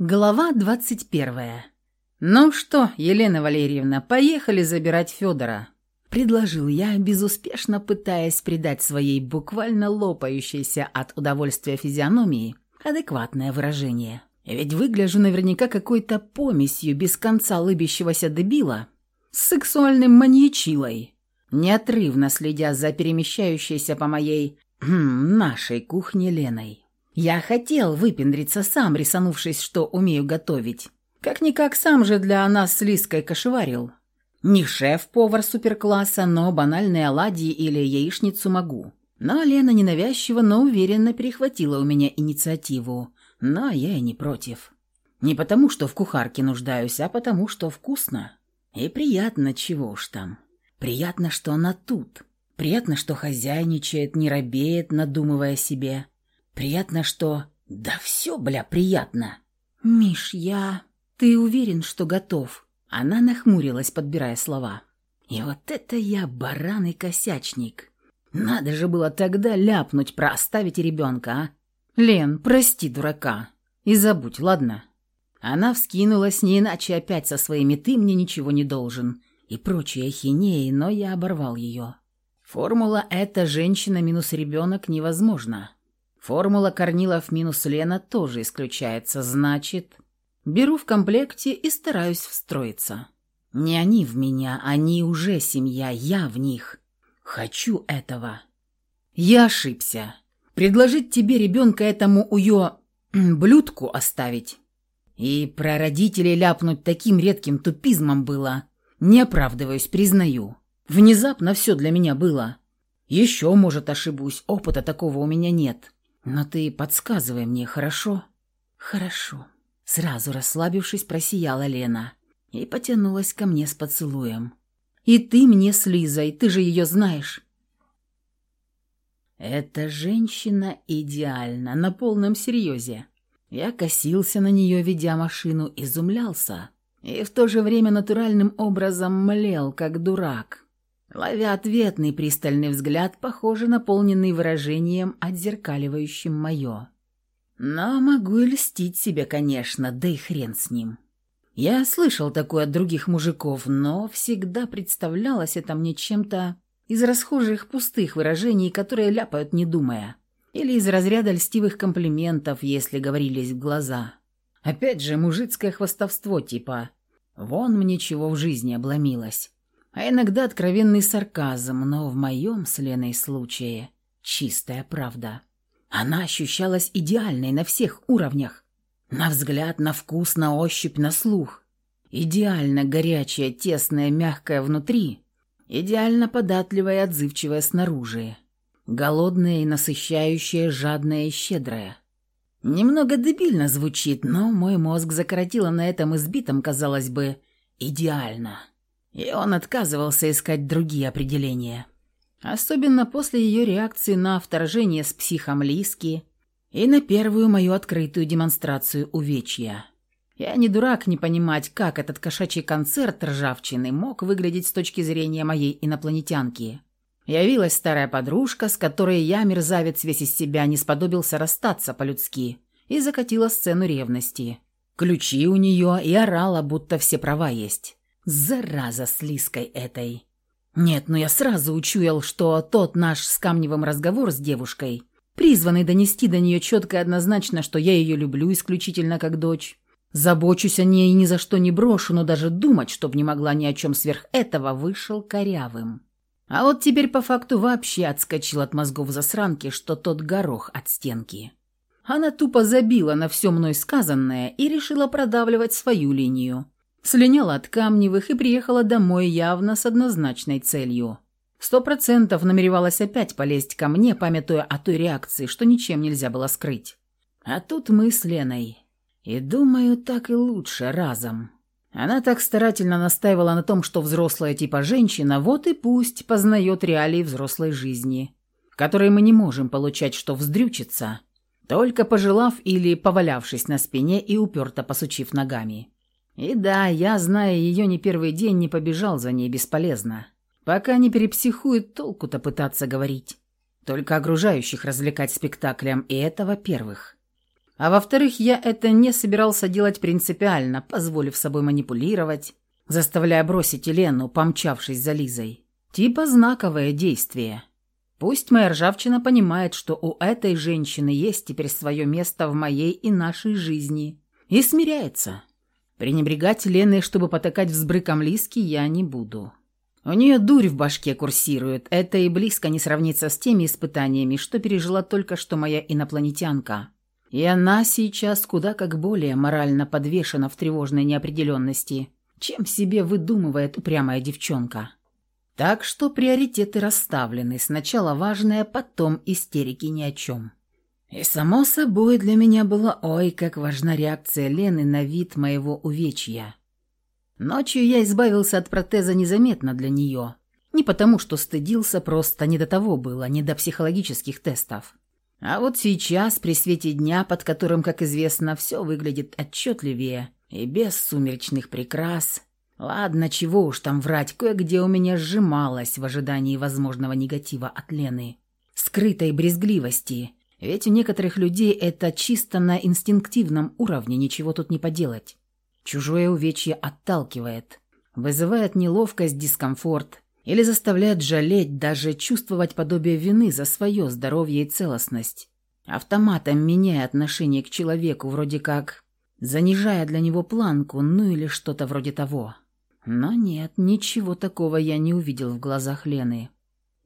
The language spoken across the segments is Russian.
Глава двадцать первая. «Ну что, Елена Валерьевна, поехали забирать Федора», — предложил я, безуспешно пытаясь придать своей буквально лопающейся от удовольствия физиономии адекватное выражение. Ведь выгляжу наверняка какой-то помесью без конца лыбящегося дебила с сексуальным маньячилой, неотрывно следя за перемещающейся по моей, хм, нашей кухне Леной. Я хотел выпендриться сам, рисанувшись, что умею готовить. Как-никак сам же для нас с Лиской кошеварил. Не шеф-повар суперкласса, но банальные оладьи или яичницу могу. Но Лена ненавязчиво, но уверенно перехватила у меня инициативу. Но я и не против. Не потому, что в кухарке нуждаюсь, а потому, что вкусно. И приятно, чего уж там. Приятно, что она тут. Приятно, что хозяйничает, не робеет, надумывая себе. Приятно, что... Да все, бля, приятно. Миш, я... Ты уверен, что готов? Она нахмурилась, подбирая слова. И вот это я баран и косячник. Надо же было тогда ляпнуть про оставить ребенка, а? Лен, прости дурака. И забудь, ладно? Она вскинулась, не иначе опять со своими «ты мне ничего не должен» и прочие ахинеи, но я оборвал ее. Формула «это женщина минус ребенок» невозможна. Формула Корнилов минус Лена тоже исключается, значит, беру в комплекте и стараюсь встроиться. Не они в меня, они уже семья, я в них. Хочу этого. Я ошибся. Предложить тебе ребенка этому уё... блюдку оставить. И про родителей ляпнуть таким редким тупизмом было. Не оправдываюсь, признаю. Внезапно все для меня было. Еще, может, ошибусь, опыта такого у меня нет. Но ты подсказывай мне, хорошо? Хорошо. Сразу расслабившись, просияла Лена и потянулась ко мне с поцелуем. И ты мне с Лизой, ты же ее знаешь. Эта женщина идеальна, на полном серьезе. Я косился на нее, ведя машину, изумлялся. И в то же время натуральным образом млел, как дурак ловя ответный пристальный взгляд, похоже, наполненный выражением, отзеркаливающим мое. Но могу и льстить себе, конечно, да и хрен с ним. Я слышал такое от других мужиков, но всегда представлялось это мне чем-то из расхожих пустых выражений, которые ляпают не думая, или из разряда льстивых комплиментов, если говорились в глаза. Опять же, мужицкое хвостовство типа «Вон мне чего в жизни обломилось» а иногда откровенный сарказм, но в моем с Леной случае чистая правда. Она ощущалась идеальной на всех уровнях. На взгляд, на вкус, на ощупь, на слух. Идеально горячая, тесная, мягкая внутри. Идеально податливая и отзывчивая снаружи. Голодная и насыщающая, жадная и щедрая. Немного дебильно звучит, но мой мозг закоротило на этом избитом, казалось бы, идеально и он отказывался искать другие определения. Особенно после ее реакции на вторжение с психом Лиски и на первую мою открытую демонстрацию увечья. Я не дурак не понимать, как этот кошачий концерт ржавчины мог выглядеть с точки зрения моей инопланетянки. Явилась старая подружка, с которой я, мерзавец весь из себя, не сподобился расстаться по-людски, и закатила сцену ревности. Ключи у нее и орала, будто все права есть. Зараза с Лиской этой. Нет, ну я сразу учуял, что тот наш с Камневым разговор с девушкой, призванный донести до нее четко и однозначно, что я ее люблю исключительно как дочь, забочусь о ней и ни за что не брошу, но даже думать, чтоб не могла ни о чем сверх этого, вышел корявым. А вот теперь по факту вообще отскочил от мозгов засранки, что тот горох от стенки. Она тупо забила на все мной сказанное и решила продавливать свою линию – Слиняла от Камневых и приехала домой явно с однозначной целью. Сто процентов намеревалась опять полезть ко мне, памятуя о той реакции, что ничем нельзя было скрыть. А тут мы с Леной. И думаю, так и лучше разом. Она так старательно настаивала на том, что взрослая типа женщина, вот и пусть познает реалии взрослой жизни, которые мы не можем получать, что вздрючится, только пожелав или повалявшись на спине и уперто посучив ногами. И да, я, зная ее не первый день, не побежал за ней бесполезно. Пока не перепсихует, толку-то пытаться говорить. Только окружающих развлекать спектаклем, и это во-первых. А во-вторых, я это не собирался делать принципиально, позволив собой манипулировать, заставляя бросить Елену, помчавшись за Лизой. Типа знаковое действие. Пусть моя ржавчина понимает, что у этой женщины есть теперь свое место в моей и нашей жизни. И смиряется. Пренебрегать Леной, чтобы потакать взбрыком Лиски, я не буду. У нее дурь в башке курсирует. Это и близко не сравнится с теми испытаниями, что пережила только что моя инопланетянка. И она сейчас куда как более морально подвешена в тревожной неопределенности, чем себе выдумывает упрямая девчонка. Так что приоритеты расставлены. Сначала важное, потом истерики ни о чем. И само собой для меня было ой, как важна реакция Лены на вид моего увечья. Ночью я избавился от протеза незаметно для нее. Не потому, что стыдился, просто не до того было, не до психологических тестов. А вот сейчас, при свете дня, под которым, как известно, все выглядит отчетливее и без сумеречных прикрас, Ладно, чего уж там врать, кое-где у меня сжималось в ожидании возможного негатива от Лены. Скрытой брезгливости. Ведь у некоторых людей это чисто на инстинктивном уровне, ничего тут не поделать. Чужое увечье отталкивает, вызывает неловкость, дискомфорт или заставляет жалеть, даже чувствовать подобие вины за свое здоровье и целостность. Автоматом меняя отношение к человеку, вроде как занижая для него планку, ну или что-то вроде того. Но нет, ничего такого я не увидел в глазах Лены.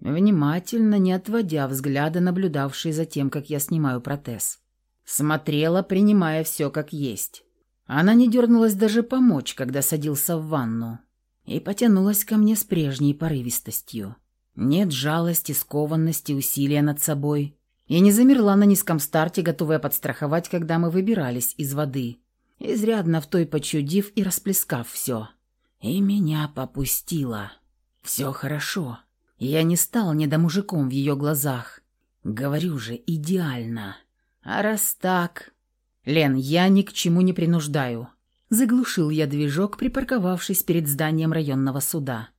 Внимательно, не отводя взгляда, наблюдавшей за тем, как я снимаю протез. Смотрела, принимая все как есть. Она не дернулась даже помочь, когда садился в ванну. И потянулась ко мне с прежней порывистостью. Нет жалости, скованности, усилия над собой. И не замерла на низком старте, готовая подстраховать, когда мы выбирались из воды, изрядно в той почудив и расплескав все. И меня попустило. Все хорошо. Я не стал недомужиком в ее глазах. Говорю же, идеально. А раз так... Лен, я ни к чему не принуждаю. Заглушил я движок, припарковавшись перед зданием районного суда.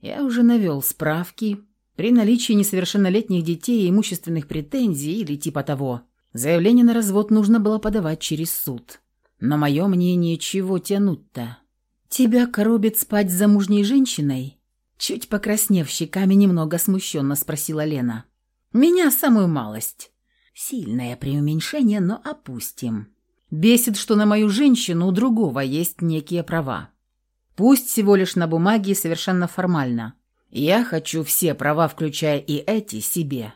Я уже навел справки. При наличии несовершеннолетних детей и имущественных претензий или типа того, заявление на развод нужно было подавать через суд. Но мое мнение, чего тянуть-то? «Тебя коробит спать с замужней женщиной?» Чуть покраснев щеками, немного смущенно спросила Лена. «Меня самую малость». Сильное преуменьшение, но опустим. Бесит, что на мою женщину у другого есть некие права. Пусть всего лишь на бумаге совершенно формально. Я хочу все права, включая и эти, себе.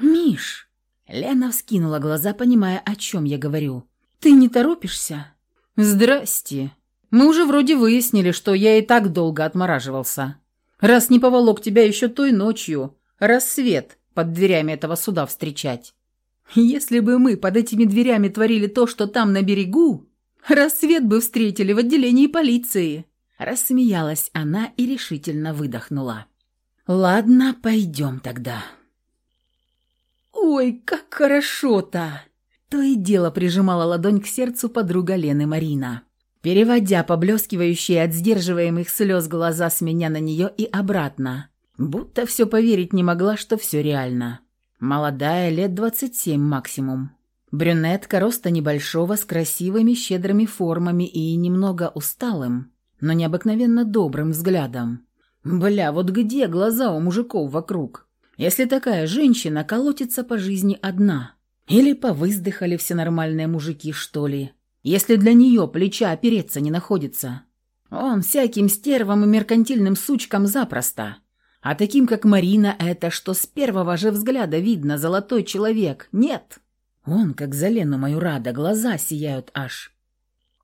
«Миш!» Лена вскинула глаза, понимая, о чем я говорю. «Ты не торопишься?» «Здрасте!» Мы уже вроде выяснили, что я и так долго отмораживался. Раз не поволок тебя еще той ночью, рассвет под дверями этого суда встречать. Если бы мы под этими дверями творили то, что там на берегу, рассвет бы встретили в отделении полиции». Рассмеялась она и решительно выдохнула. «Ладно, пойдем тогда». «Ой, как хорошо-то!» То и дело прижимала ладонь к сердцу подруга Лены Марина переводя поблескивающие от сдерживаемых слез глаза с меня на нее и обратно, будто все поверить не могла, что все реально. Молодая, лет двадцать семь максимум. Брюнетка роста небольшого, с красивыми щедрыми формами и немного усталым, но необыкновенно добрым взглядом. Бля, вот где глаза у мужиков вокруг? Если такая женщина колотится по жизни одна. Или повыздыхали все нормальные мужики, что ли если для нее плеча опереться не находится. Он всяким стервам и меркантильным сучкам запросто. А таким, как Марина, это что с первого же взгляда видно золотой человек. Нет. Он, как за Лену мою рада, глаза сияют аж.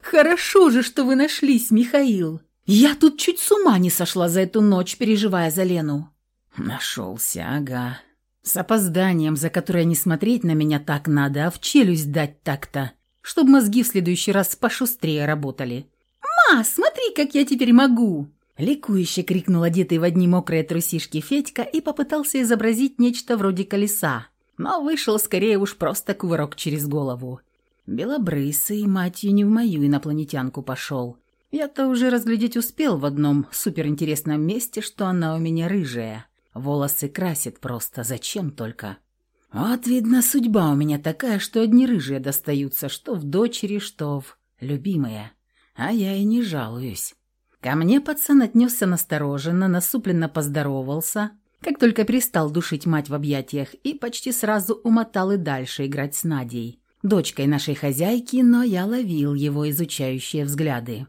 «Хорошо же, что вы нашлись, Михаил. Я тут чуть с ума не сошла за эту ночь, переживая за Лену». «Нашелся, ага. С опозданием, за которое не смотреть на меня так надо, а в челюсть дать так-то чтобы мозги в следующий раз пошустрее работали. «Ма, смотри, как я теперь могу!» Ликующе крикнул одетый в одни мокрые трусишки Федька и попытался изобразить нечто вроде колеса, но вышел скорее уж просто кувырок через голову. Белобрысый, матью не в мою инопланетянку пошел. Я-то уже разглядеть успел в одном суперинтересном месте, что она у меня рыжая. Волосы красит просто, зачем только. Вот, видно, судьба у меня такая, что одни рыжие достаются, что в дочери, что в любимые. А я и не жалуюсь. Ко мне пацан отнесся настороженно, насупленно поздоровался, как только перестал душить мать в объятиях, и почти сразу умотал и дальше играть с Надей, дочкой нашей хозяйки, но я ловил его изучающие взгляды.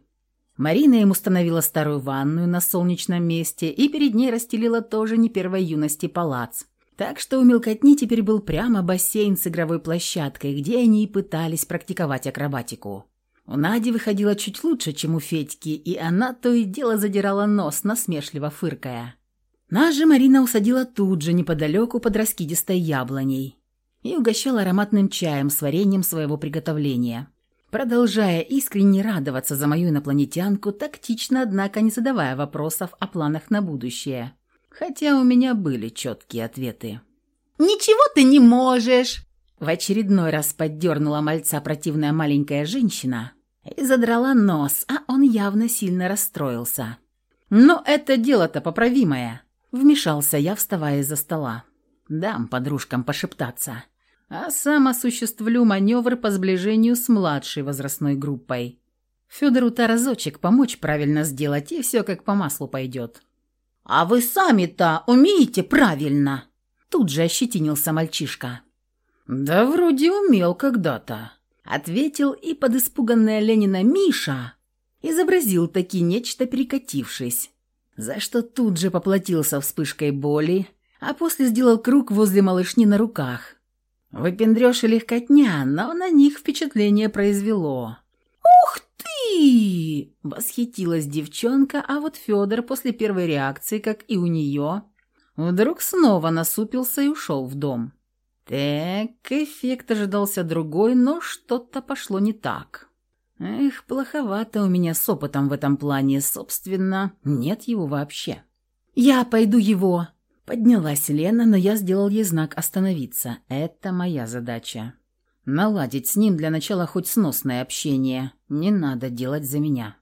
Марина ему установила старую ванную на солнечном месте и перед ней расстелила тоже не первой юности палац. Так что у мелкотни теперь был прямо бассейн с игровой площадкой, где они и пытались практиковать акробатику. У Нади выходило чуть лучше, чем у Федьки, и она то и дело задирала нос, насмешливо фыркая. Нас же Марина усадила тут же, неподалеку под раскидистой яблоней, и угощала ароматным чаем с вареньем своего приготовления. Продолжая искренне радоваться за мою инопланетянку, тактично, однако, не задавая вопросов о планах на будущее. Хотя у меня были четкие ответы. «Ничего ты не можешь!» В очередной раз поддернула мальца противная маленькая женщина, и задрала нос, а он явно сильно расстроился. «Но это дело-то поправимое», — вмешался я, вставая из-за стола. «Дам подружкам пошептаться, а сам осуществлю маневр по сближению с младшей возрастной группой. Федору-то разочек помочь правильно сделать, и все как по маслу пойдет». «А вы сами-то умеете правильно?» Тут же ощетинился мальчишка. «Да вроде умел когда-то», Ответил и под испуганная Ленина Миша изобразил таки нечто перекатившись, за что тут же поплатился вспышкой боли, а после сделал круг возле малышни на руках. Выпендрёж и легкотня, но на них впечатление произвело. Восхитилась девчонка, а вот Федор после первой реакции, как и у нее, вдруг снова насупился и ушел в дом. Так, эффект ожидался другой, но что-то пошло не так. Эх, плоховато у меня с опытом в этом плане, собственно, нет его вообще. «Я пойду его!» Поднялась Лена, но я сделал ей знак остановиться. Это моя задача. Наладить с ним для начала хоть сносное общение. Не надо делать за меня.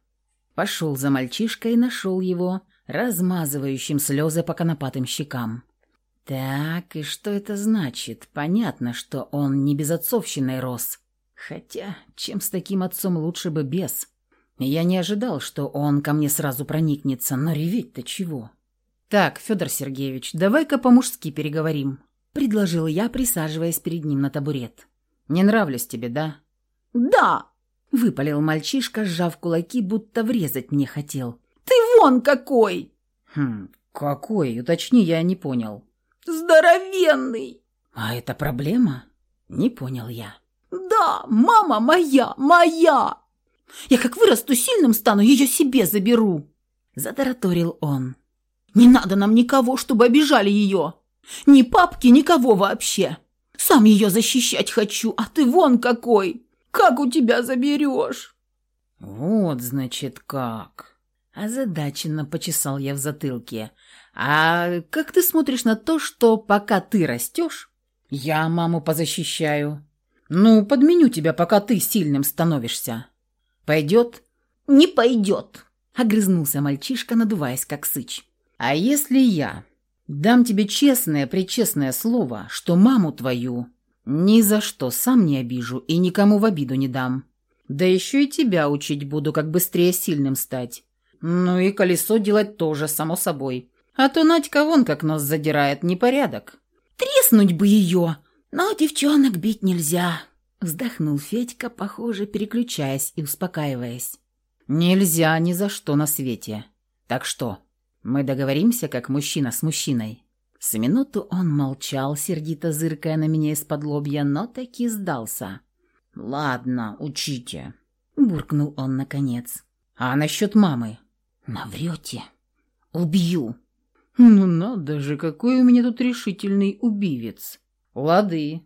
Пошел за мальчишкой и нашел его, размазывающим слезы по конопатым щекам. Так, и что это значит? Понятно, что он не без отцовщины рос. Хотя, чем с таким отцом лучше бы без. Я не ожидал, что он ко мне сразу проникнется, но реветь-то чего? Так, Федор Сергеевич, давай-ка по-мужски переговорим, предложил я, присаживаясь перед ним на табурет. Не нравлюсь тебе, да? Да, выпалил мальчишка, сжав кулаки, будто врезать мне хотел. Ты вон какой! Хм, какой? Уточни, я не понял. Здоровенный!» «А это проблема?» «Не понял я». «Да, мама моя, моя! Я как вырасту сильным стану, ее себе заберу!» Затараторил он. «Не надо нам никого, чтобы обижали ее! Ни папки, никого вообще! Сам ее защищать хочу, а ты вон какой! Как у тебя заберешь?» «Вот, значит, как!» Озадаченно почесал я в затылке. «А как ты смотришь на то, что пока ты растешь, я маму позащищаю? Ну, подменю тебя, пока ты сильным становишься. Пойдет?» «Не пойдет», — огрызнулся мальчишка, надуваясь как сыч. «А если я дам тебе честное-пречестное слово, что маму твою ни за что сам не обижу и никому в обиду не дам. Да еще и тебя учить буду, как быстрее сильным стать. Ну и колесо делать тоже, само собой. А то Надька вон как нос задирает, непорядок. Треснуть бы ее, но девчонок бить нельзя. Вздохнул Федька, похоже, переключаясь и успокаиваясь. Нельзя ни за что на свете. Так что, мы договоримся, как мужчина с мужчиной? С минуту он молчал, сердито зыркая на меня из-под лобья, но таки сдался. «Ладно, учите», — буркнул он наконец. «А насчет мамы?» «Наврете. Убью». «Ну надо же, какой у меня тут решительный убивец!» «Лады,